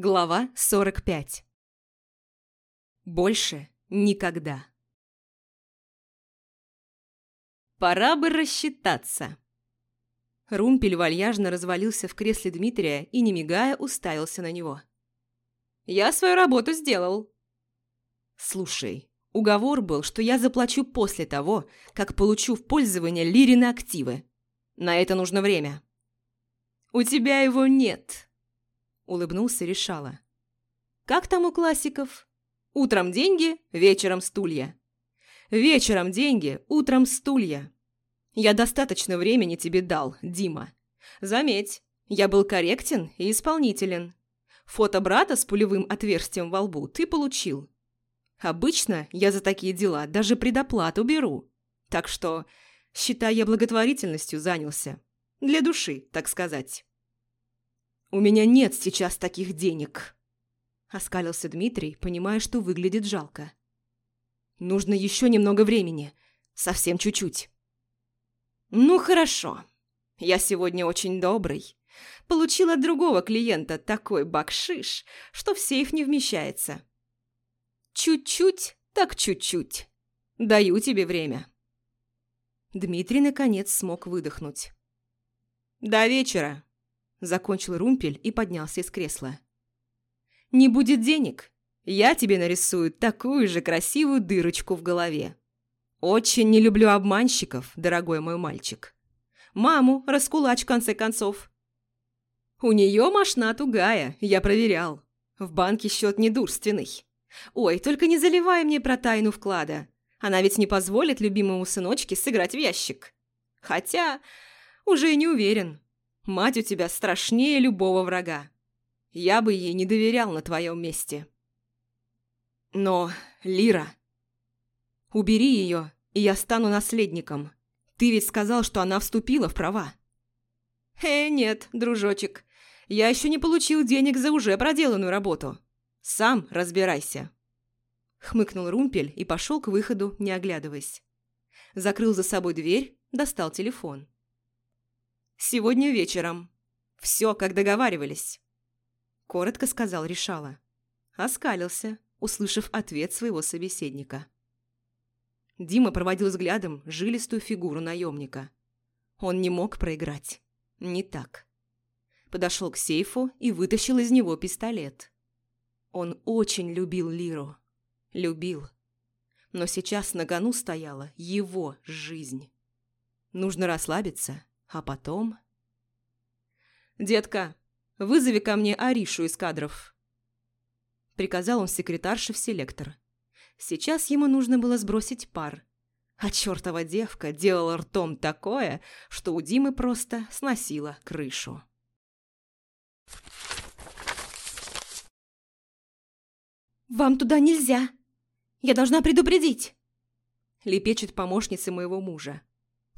Глава 45 Больше никогда. Пора бы рассчитаться. Румпель вальяжно развалился в кресле Дмитрия и, не мигая, уставился на него. «Я свою работу сделал». «Слушай, уговор был, что я заплачу после того, как получу в пользование Лирины активы. На это нужно время». «У тебя его нет», – улыбнулся Решала. «Как там у классиков? Утром деньги, вечером стулья. Вечером деньги, утром стулья. Я достаточно времени тебе дал, Дима. Заметь, я был корректен и исполнителен. Фото брата с пулевым отверстием во лбу ты получил. Обычно я за такие дела даже предоплату беру. Так что, считай, я благотворительностью занялся. Для души, так сказать. «У меня нет сейчас таких денег», – оскалился Дмитрий, понимая, что выглядит жалко. «Нужно еще немного времени. Совсем чуть-чуть». «Ну, хорошо. Я сегодня очень добрый. Получил от другого клиента такой бакшиш, что в сейф не вмещается. Чуть-чуть, так чуть-чуть. Даю тебе время». Дмитрий, наконец, смог выдохнуть. «До вечера!» – закончил Румпель и поднялся из кресла. «Не будет денег? Я тебе нарисую такую же красивую дырочку в голове. Очень не люблю обманщиков, дорогой мой мальчик. Маму раскулач в конце концов. У нее мошна тугая, я проверял. В банке счет недурственный. Ой, только не заливай мне про тайну вклада. Она ведь не позволит любимому сыночке сыграть в ящик. Хотя уже и не уверен. Мать у тебя страшнее любого врага. Я бы ей не доверял на твоем месте. Но, Лира... Убери ее, и я стану наследником. Ты ведь сказал, что она вступила в права. Э, нет, дружочек. Я еще не получил денег за уже проделанную работу. Сам разбирайся. Хмыкнул Румпель и пошел к выходу, не оглядываясь. Закрыл за собой дверь, достал телефон. «Сегодня вечером. Все, как договаривались», – коротко сказал Решала. Оскалился, услышав ответ своего собеседника. Дима проводил взглядом жилистую фигуру наемника. Он не мог проиграть. Не так. Подошел к сейфу и вытащил из него пистолет. Он очень любил Лиру. Любил. Но сейчас на кону стояла его жизнь. Нужно расслабиться а потом... «Детка, вызови ко мне Аришу из кадров», – приказал он секретарше в селектор. Сейчас ему нужно было сбросить пар. А чертова девка делала ртом такое, что у Димы просто сносила крышу. «Вам туда нельзя! Я должна предупредить!» Лепечет помощница моего мужа.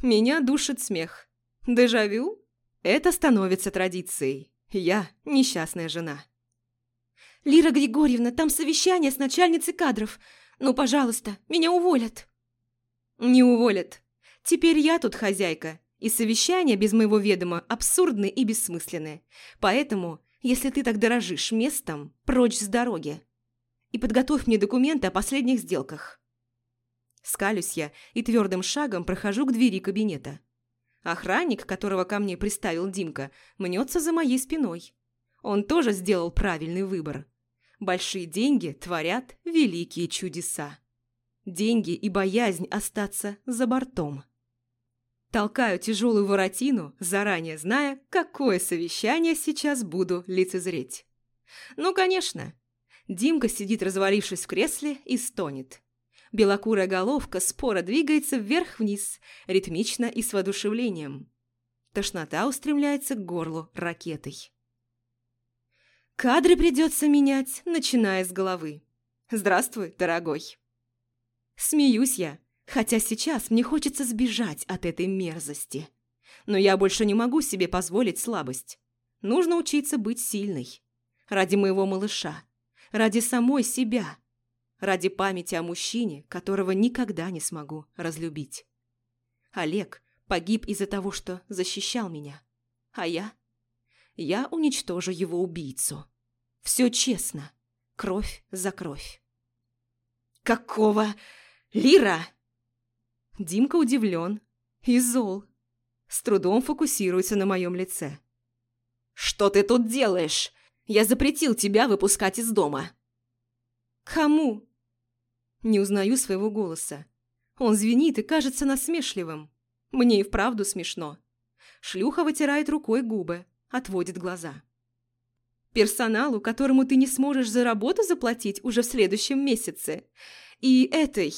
Меня душит смех. Дежавю? Это становится традицией. Я несчастная жена. «Лира Григорьевна, там совещание с начальницей кадров. Ну, пожалуйста, меня уволят». «Не уволят. Теперь я тут хозяйка, и совещания без моего ведома абсурдны и бессмысленны. Поэтому, если ты так дорожишь местом, прочь с дороги. И подготовь мне документы о последних сделках». Скалюсь я и твердым шагом прохожу к двери кабинета. Охранник, которого ко мне приставил Димка, мнется за моей спиной. Он тоже сделал правильный выбор. Большие деньги творят великие чудеса. Деньги и боязнь остаться за бортом. Толкаю тяжелую воротину, заранее зная, какое совещание сейчас буду лицезреть. Ну, конечно. Димка сидит, развалившись в кресле, и стонет. Белокурая головка споро двигается вверх-вниз, ритмично и с воодушевлением. Тошнота устремляется к горлу ракетой. Кадры придется менять, начиная с головы. Здравствуй, дорогой. Смеюсь я, хотя сейчас мне хочется сбежать от этой мерзости. Но я больше не могу себе позволить слабость. Нужно учиться быть сильной. Ради моего малыша. Ради самой себя ради памяти о мужчине, которого никогда не смогу разлюбить. Олег погиб из-за того, что защищал меня. А я? Я уничтожу его убийцу. Все честно. Кровь за кровь. «Какого? Лира!» Димка удивлен и зол. С трудом фокусируется на моем лице. «Что ты тут делаешь? Я запретил тебя выпускать из дома». «Кому?» Не узнаю своего голоса. Он звенит и кажется насмешливым. Мне и вправду смешно. Шлюха вытирает рукой губы, отводит глаза. Персоналу, которому ты не сможешь за работу заплатить уже в следующем месяце. И этой...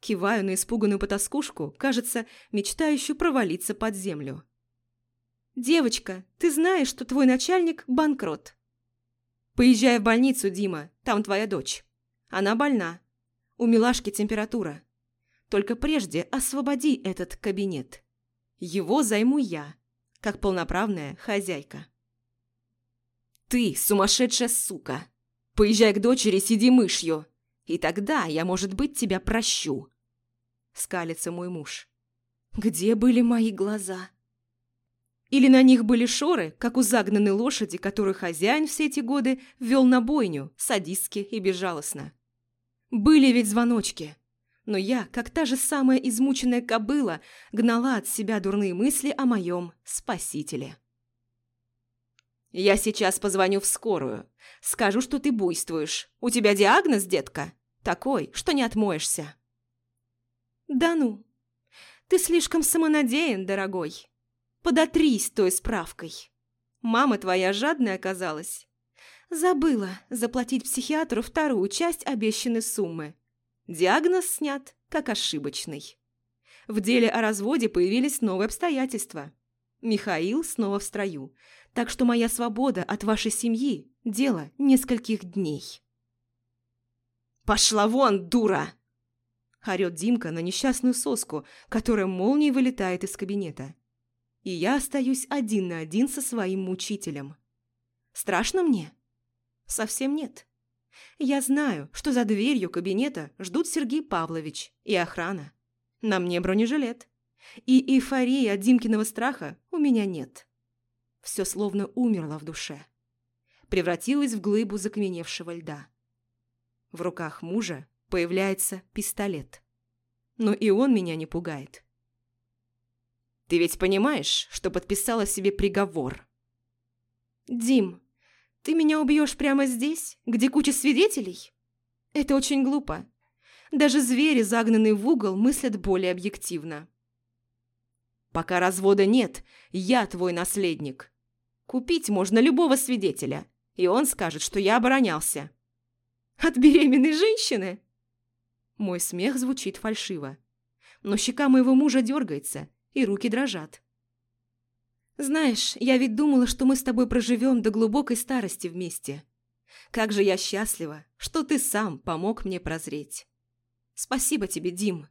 Киваю на испуганную потаскушку, кажется, мечтающую провалиться под землю. «Девочка, ты знаешь, что твой начальник – банкрот?» «Поезжай в больницу, Дима, там твоя дочь. Она больна. У милашки температура. Только прежде освободи этот кабинет. Его займу я, как полноправная хозяйка». «Ты сумасшедшая сука! Поезжай к дочери, сиди мышью, и тогда я, может быть, тебя прощу!» Скалится мой муж. «Где были мои глаза?» Или на них были шоры, как у загнанной лошади, которую хозяин все эти годы вел на бойню, садистски и безжалостно. Были ведь звоночки. Но я, как та же самая измученная кобыла, гнала от себя дурные мысли о моем спасителе. «Я сейчас позвоню в скорую. Скажу, что ты буйствуешь. У тебя диагноз, детка? Такой, что не отмоешься». «Да ну. Ты слишком самонадеян, дорогой. Подотрись той справкой. Мама твоя жадная оказалась. Забыла заплатить психиатру вторую часть обещанной суммы. Диагноз снят как ошибочный. В деле о разводе появились новые обстоятельства. Михаил снова в строю, так что моя свобода от вашей семьи – дело нескольких дней. «Пошла вон, дура!» – орёт Димка на несчастную соску, которая молнией вылетает из кабинета и я остаюсь один на один со своим мучителем. Страшно мне? Совсем нет. Я знаю, что за дверью кабинета ждут Сергей Павлович и охрана. На мне бронежилет. И эйфории от Димкиного страха у меня нет. Все словно умерло в душе. Превратилось в глыбу закаменевшего льда. В руках мужа появляется пистолет. Но и он меня не пугает. Ты ведь понимаешь, что подписала себе приговор?» «Дим, ты меня убьешь прямо здесь, где куча свидетелей? Это очень глупо. Даже звери, загнанные в угол, мыслят более объективно». «Пока развода нет, я твой наследник. Купить можно любого свидетеля, и он скажет, что я оборонялся». «От беременной женщины?» Мой смех звучит фальшиво. Но щека моего мужа дергается, и руки дрожат. «Знаешь, я ведь думала, что мы с тобой проживем до глубокой старости вместе. Как же я счастлива, что ты сам помог мне прозреть. Спасибо тебе, Дим.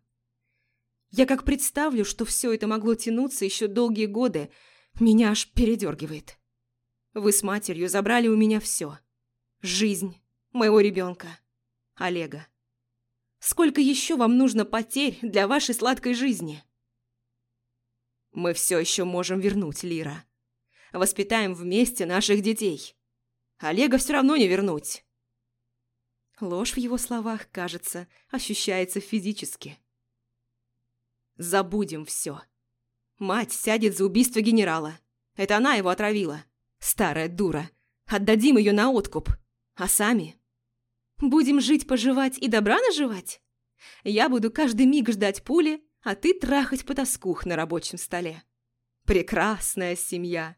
Я как представлю, что все это могло тянуться еще долгие годы, меня аж передергивает. Вы с матерью забрали у меня все. Жизнь, моего ребенка, Олега. Сколько еще вам нужно потерь для вашей сладкой жизни?» Мы все еще можем вернуть Лира. Воспитаем вместе наших детей. Олега все равно не вернуть. Ложь в его словах, кажется, ощущается физически. Забудем все. Мать сядет за убийство генерала. Это она его отравила. Старая дура. Отдадим ее на откуп. А сами? Будем жить-поживать и добра наживать? Я буду каждый миг ждать пули, а ты трахать потаскух на рабочем столе. Прекрасная семья.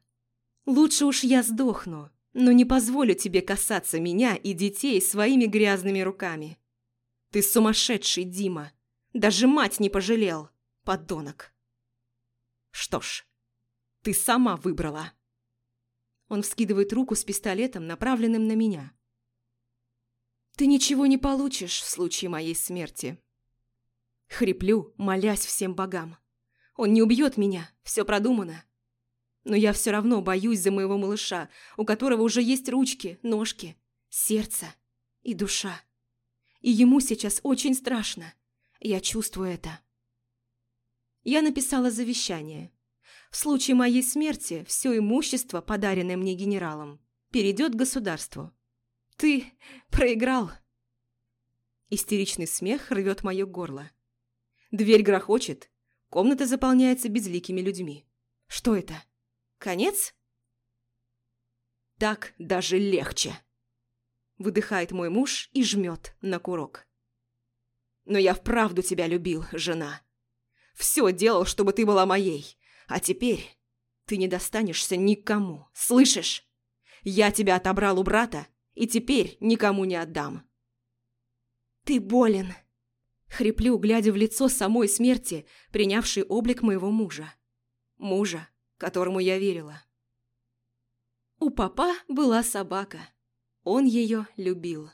Лучше уж я сдохну, но не позволю тебе касаться меня и детей своими грязными руками. Ты сумасшедший, Дима. Даже мать не пожалел, подонок. Что ж, ты сама выбрала. Он вскидывает руку с пистолетом, направленным на меня. Ты ничего не получишь в случае моей смерти. Хриплю, молясь всем богам. Он не убьет меня, все продумано. Но я все равно боюсь за моего малыша, у которого уже есть ручки, ножки, сердце и душа. И ему сейчас очень страшно. Я чувствую это. Я написала завещание. В случае моей смерти все имущество, подаренное мне генералом, перейдет государству. Ты проиграл. Истеричный смех рвет мое горло. Дверь грохочет, комната заполняется безликими людьми. Что это? Конец? Так даже легче. Выдыхает мой муж и жмет на курок. Но я вправду тебя любил, жена. Все делал, чтобы ты была моей. А теперь ты не достанешься никому, слышишь? Я тебя отобрал у брата и теперь никому не отдам. Ты болен. Хриплю, глядя в лицо самой смерти, принявшей облик моего мужа. Мужа, которому я верила. У папа была собака. Он ее любил.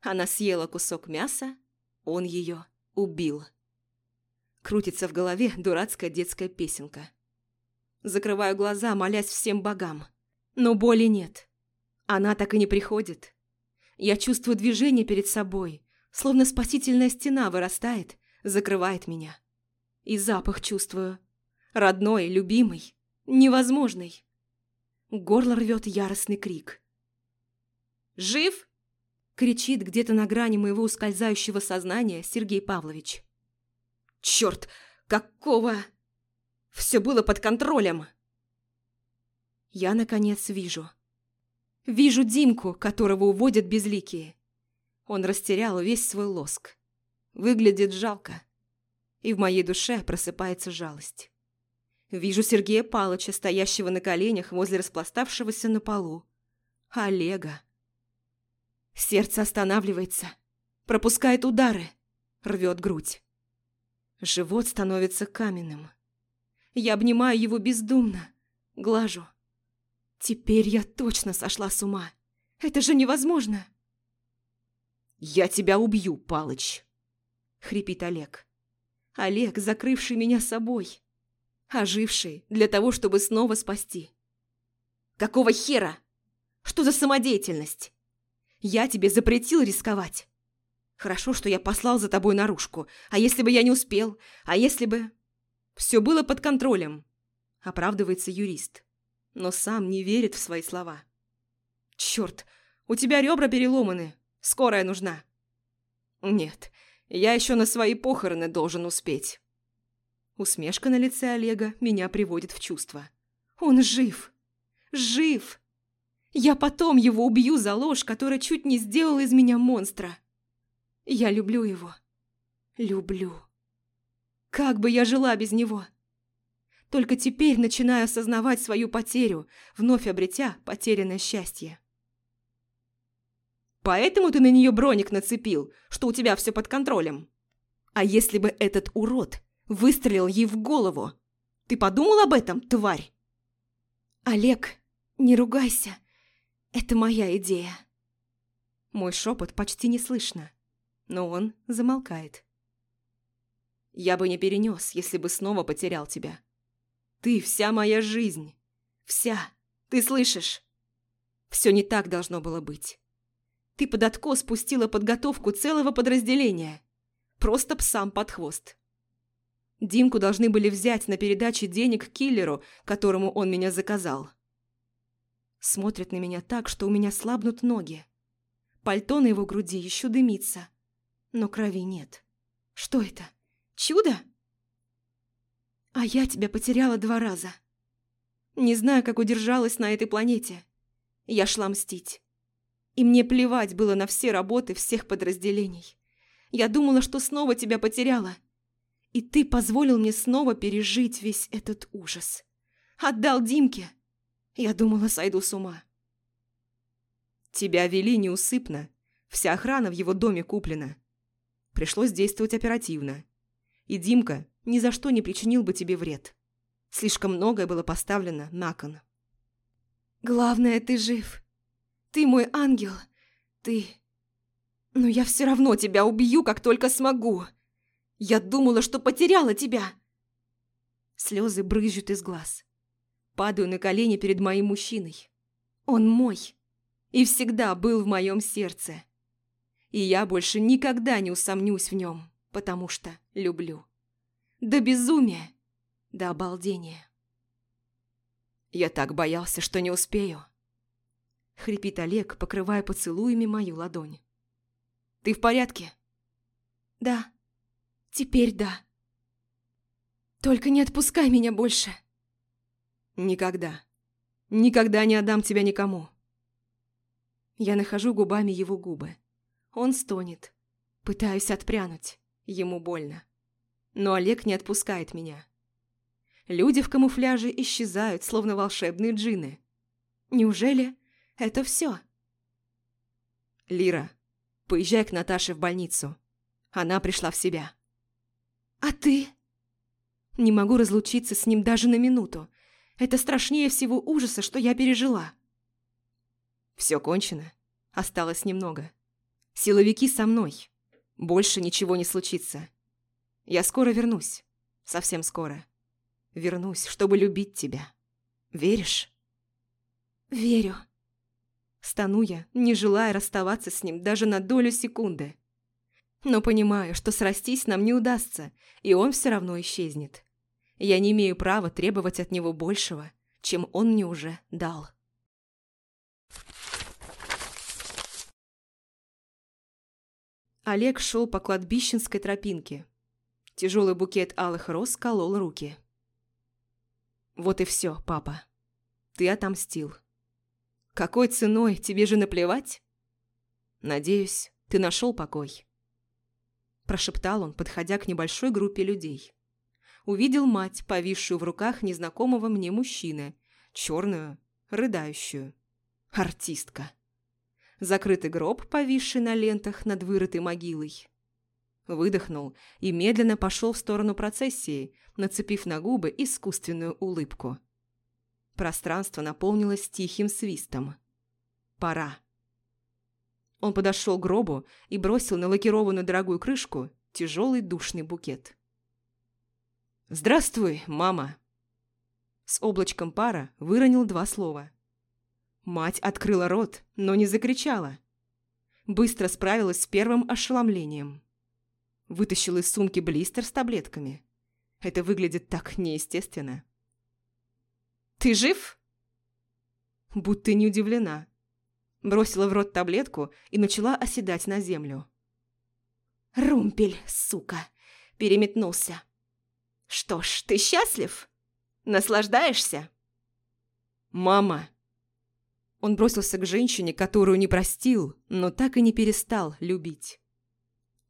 Она съела кусок мяса, он ее убил. Крутится в голове дурацкая детская песенка. Закрываю глаза, молясь всем богам. Но боли нет. Она так и не приходит. Я чувствую движение перед собой, словно спасительная стена вырастает, закрывает меня. И запах чувствую. Родной, любимый, невозможный. Горло рвет яростный крик. «Жив?» – кричит где-то на грани моего ускользающего сознания Сергей Павлович. «Черт, какого...» Все было под контролем. Я, наконец, вижу. Вижу Димку, которого уводят безликие. Он растерял весь свой лоск. Выглядит жалко. И в моей душе просыпается жалость. Вижу Сергея Палыча, стоящего на коленях возле распластавшегося на полу. Олега. Сердце останавливается, пропускает удары, рвет грудь. Живот становится каменным. Я обнимаю его бездумно, глажу. Теперь я точно сошла с ума. Это же невозможно. «Я тебя убью, Палыч!» — хрипит Олег. Олег, закрывший меня собой. Оживший для того, чтобы снова спасти. «Какого хера? Что за самодеятельность? Я тебе запретил рисковать. Хорошо, что я послал за тобой наружку. А если бы я не успел? А если бы...» Все было под контролем, оправдывается юрист, но сам не верит в свои слова. Черт, у тебя ребра переломаны, скорая нужна. Нет, я еще на свои похороны должен успеть. Усмешка на лице Олега меня приводит в чувство. Он жив! Жив! Я потом его убью за ложь, которая чуть не сделала из меня монстра. Я люблю его. Люблю. Как бы я жила без него? Только теперь начинаю осознавать свою потерю, вновь обретя потерянное счастье. Поэтому ты на нее броник нацепил, что у тебя все под контролем. А если бы этот урод выстрелил ей в голову? Ты подумал об этом, тварь? Олег, не ругайся. Это моя идея. Мой шепот почти не слышно, но он замолкает. Я бы не перенес, если бы снова потерял тебя. Ты вся моя жизнь. Вся. Ты слышишь? Все не так должно было быть. Ты под откос спустила подготовку целого подразделения. Просто псам под хвост. Димку должны были взять на передаче денег киллеру, которому он меня заказал. Смотрит на меня так, что у меня слабнут ноги. Пальто на его груди еще дымится, но крови нет. Что это? Чудо? А я тебя потеряла два раза. Не знаю, как удержалась на этой планете. Я шла мстить. И мне плевать было на все работы всех подразделений. Я думала, что снова тебя потеряла. И ты позволил мне снова пережить весь этот ужас. Отдал Димке. Я думала, сойду с ума. Тебя вели неусыпно. Вся охрана в его доме куплена. Пришлось действовать оперативно. И Димка ни за что не причинил бы тебе вред. Слишком многое было поставлено на кон. «Главное, ты жив. Ты мой ангел. Ты... Но я все равно тебя убью, как только смогу. Я думала, что потеряла тебя!» Слезы брызжут из глаз. Падаю на колени перед моим мужчиной. Он мой. И всегда был в моем сердце. И я больше никогда не усомнюсь в нем потому что люблю. До безумия, до обалдения. Я так боялся, что не успею. – хрипит Олег, покрывая поцелуями мою ладонь. «Ты в порядке?» «Да. Теперь да. Только не отпускай меня больше!» «Никогда. Никогда не отдам тебя никому!» Я нахожу губами его губы. Он стонет. Пытаюсь отпрянуть. Ему больно. Но Олег не отпускает меня. Люди в камуфляже исчезают, словно волшебные джины. Неужели это все? Лира, поезжай к Наташе в больницу. Она пришла в себя. А ты? Не могу разлучиться с ним даже на минуту. Это страшнее всего ужаса, что я пережила. Все кончено. Осталось немного. Силовики со мной. Больше ничего не случится. Я скоро вернусь. Совсем скоро. Вернусь, чтобы любить тебя. Веришь? Верю. Стану я, не желая расставаться с ним даже на долю секунды. Но понимаю, что срастись нам не удастся, и он все равно исчезнет. Я не имею права требовать от него большего, чем он мне уже дал. Олег шел по кладбищенской тропинке. Тяжелый букет алых роз колол руки. «Вот и все, папа. Ты отомстил. Какой ценой, тебе же наплевать? Надеюсь, ты нашел покой». Прошептал он, подходя к небольшой группе людей. Увидел мать, повисшую в руках незнакомого мне мужчины, черную, рыдающую. Артистка закрытый гроб, повисший на лентах над вырытой могилой. Выдохнул и медленно пошел в сторону процессии, нацепив на губы искусственную улыбку. Пространство наполнилось тихим свистом. Пора. Он подошел к гробу и бросил на лакированную дорогую крышку тяжелый душный букет. «Здравствуй, мама!» С облачком пара выронил два слова – Мать открыла рот, но не закричала. Быстро справилась с первым ошеломлением. Вытащила из сумки блистер с таблетками. Это выглядит так неестественно. «Ты жив?» Будто не удивлена. Бросила в рот таблетку и начала оседать на землю. «Румпель, сука!» Переметнулся. «Что ж, ты счастлив? Наслаждаешься?» «Мама!» Он бросился к женщине, которую не простил, но так и не перестал любить.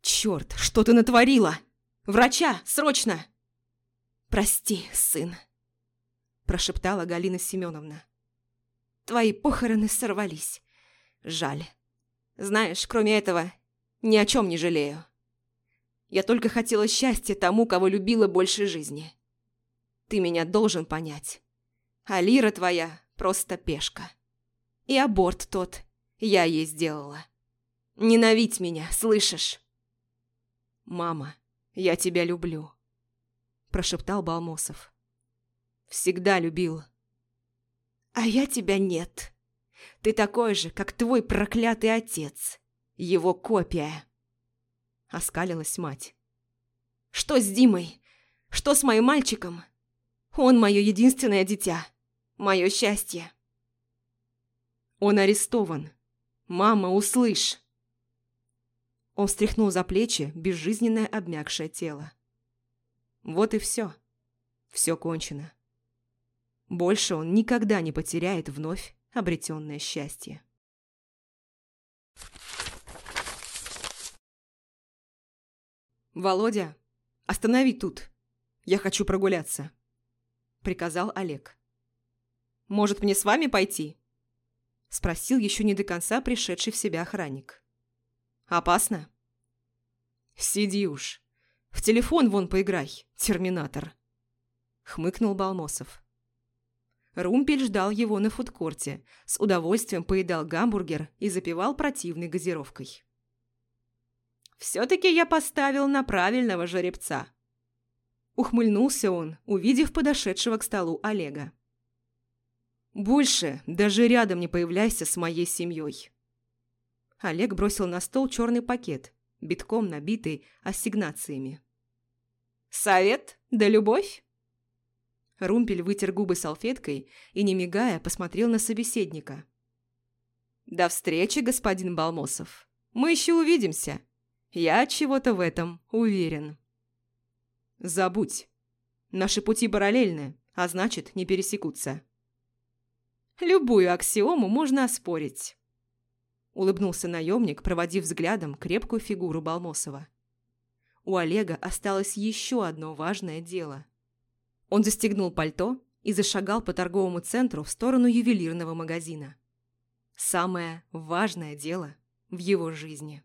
«Черт, что ты натворила? Врача, срочно!» «Прости, сын», – прошептала Галина Семеновна. «Твои похороны сорвались. Жаль. Знаешь, кроме этого, ни о чем не жалею. Я только хотела счастья тому, кого любила больше жизни. Ты меня должен понять. А Лира твоя просто пешка». И аборт тот я ей сделала. Ненавидь меня, слышишь? «Мама, я тебя люблю», – прошептал Балмосов. «Всегда любил». «А я тебя нет. Ты такой же, как твой проклятый отец. Его копия». Оскалилась мать. «Что с Димой? Что с моим мальчиком? Он мое единственное дитя. Мое счастье. Он арестован. Мама, услышь!» Он встряхнул за плечи безжизненное обмякшее тело. Вот и все. Все кончено. Больше он никогда не потеряет вновь обретенное счастье. «Володя, останови тут. Я хочу прогуляться», — приказал Олег. «Может, мне с вами пойти?» – спросил еще не до конца пришедший в себя охранник. «Опасно?» «Сиди уж. В телефон вон поиграй, терминатор», – хмыкнул Балмосов. Румпель ждал его на фудкорте, с удовольствием поедал гамбургер и запивал противной газировкой. «Все-таки я поставил на правильного жеребца», – ухмыльнулся он, увидев подошедшего к столу Олега. Больше даже рядом не появляйся с моей семьей. Олег бросил на стол черный пакет, битком набитый ассигнациями. «Совет? Да любовь?» Румпель вытер губы салфеткой и, не мигая, посмотрел на собеседника. До встречи, господин Балмосов. Мы еще увидимся. Я чего-то в этом уверен. Забудь. Наши пути параллельны, а значит, не пересекутся. Любую аксиому можно оспорить. Улыбнулся наемник, проводив взглядом крепкую фигуру Балмосова. У Олега осталось еще одно важное дело. Он застегнул пальто и зашагал по торговому центру в сторону ювелирного магазина. Самое важное дело в его жизни.